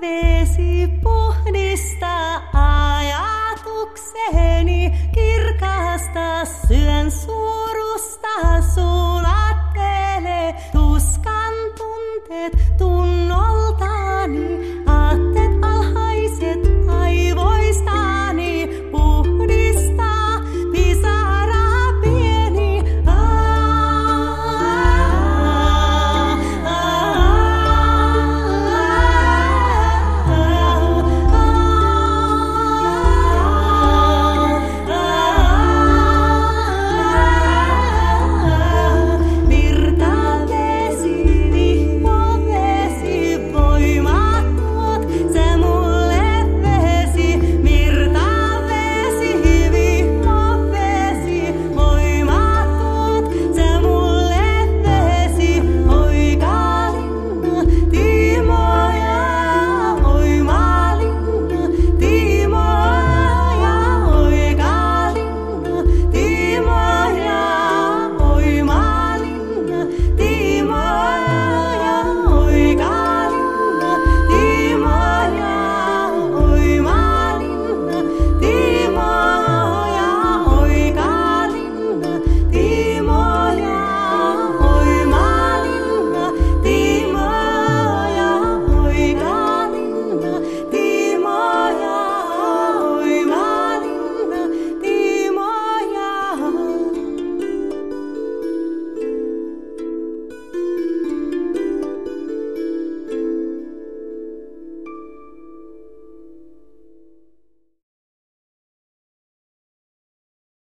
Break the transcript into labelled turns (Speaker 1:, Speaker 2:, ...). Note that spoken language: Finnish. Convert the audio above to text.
Speaker 1: Vesi puhdistaa ajatukseen.